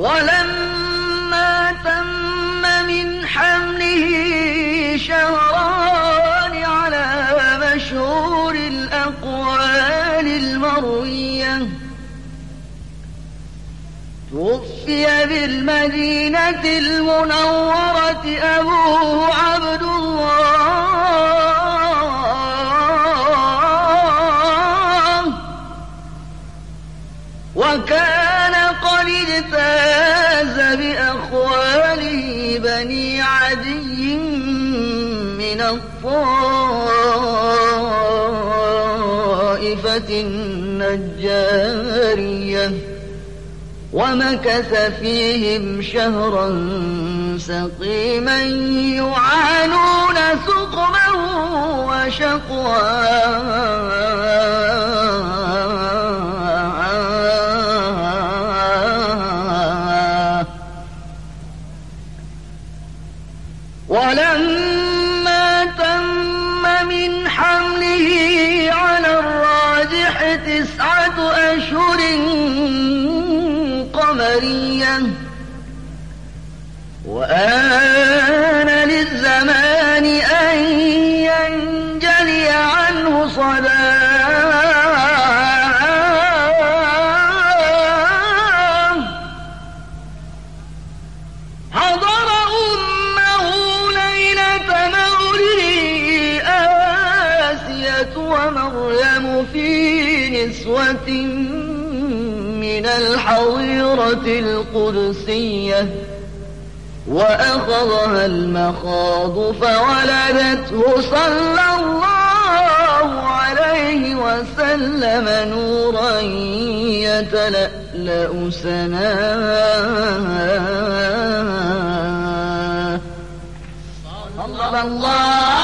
ولما تم من حمله شهران على مشهور الأقوال المروية توفي بالمدينة المنورة أبوه عبد النجارية ومكث فيهم شهرا سقيما يعانون سقما وشقوا ولما وآن للزمان أن ينجلي عنه صداه حضر أمه ليلة مولده ومريم في نسوة من الحظيرة القدسية. وأخذها المخاض فولدته صلى الله عليه وسلم نورا يتلألأ سماها الله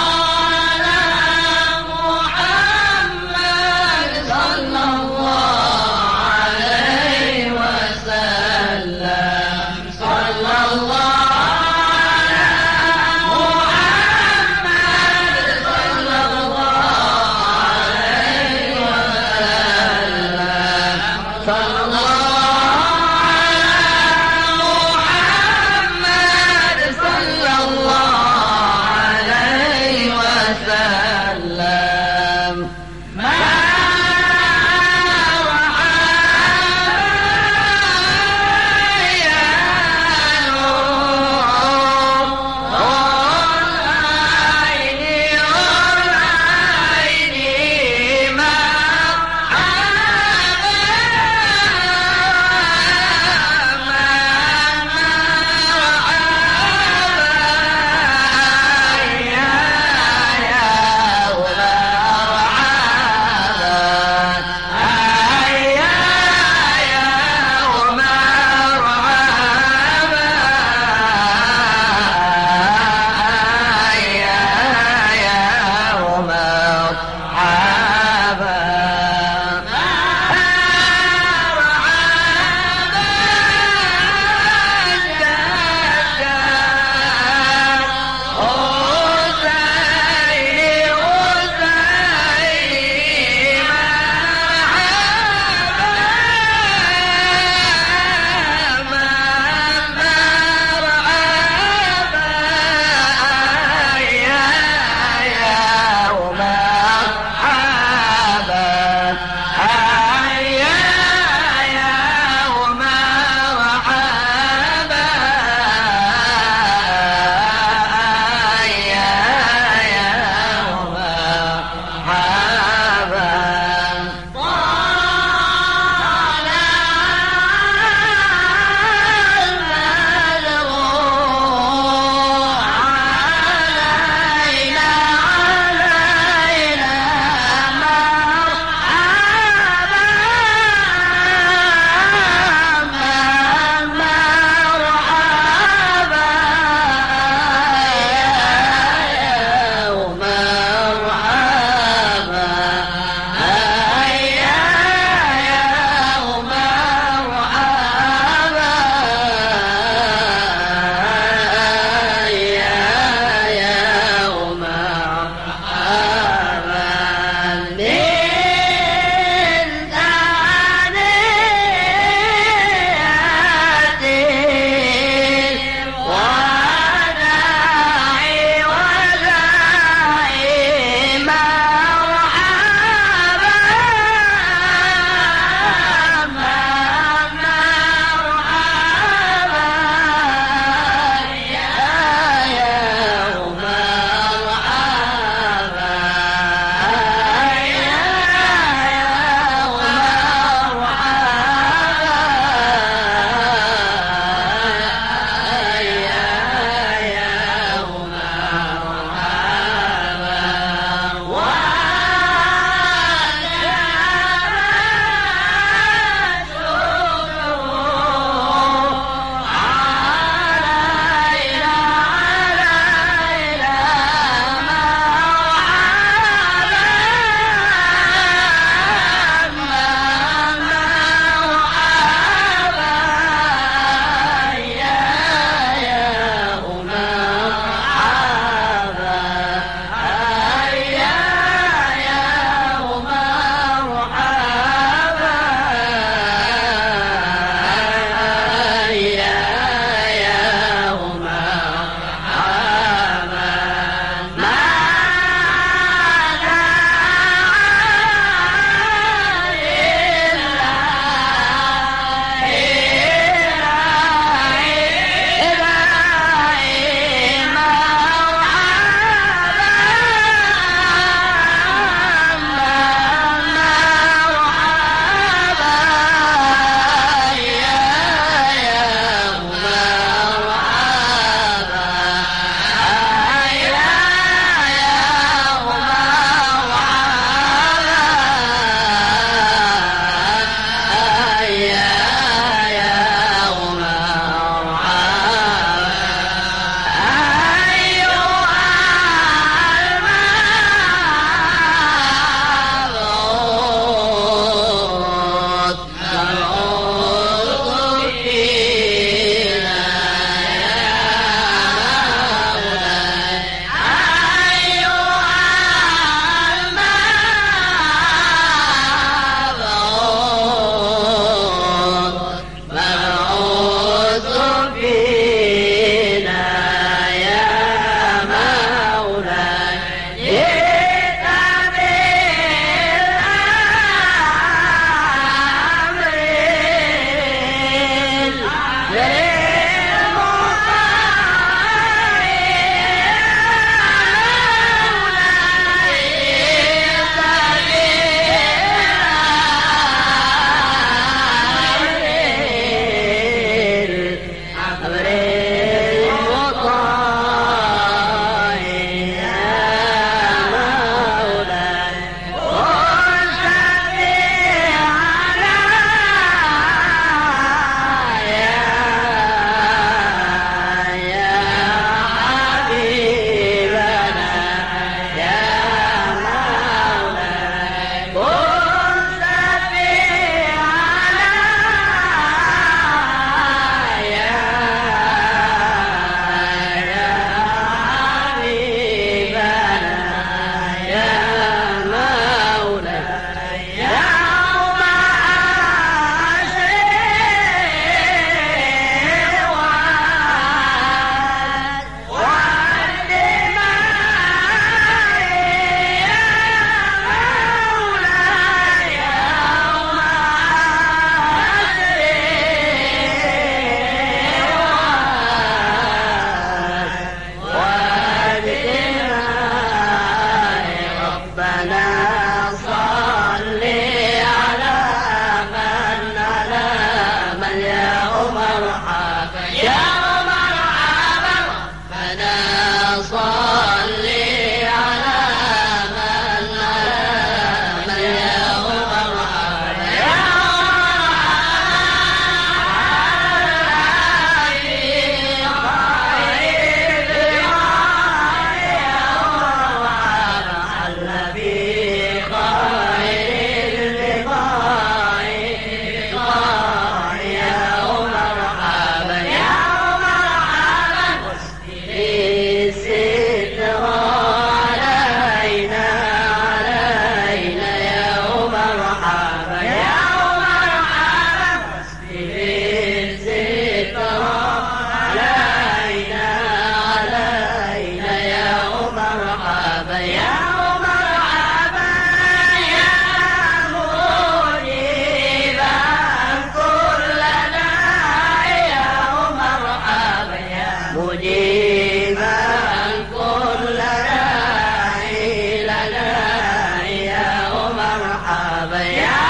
Yeah.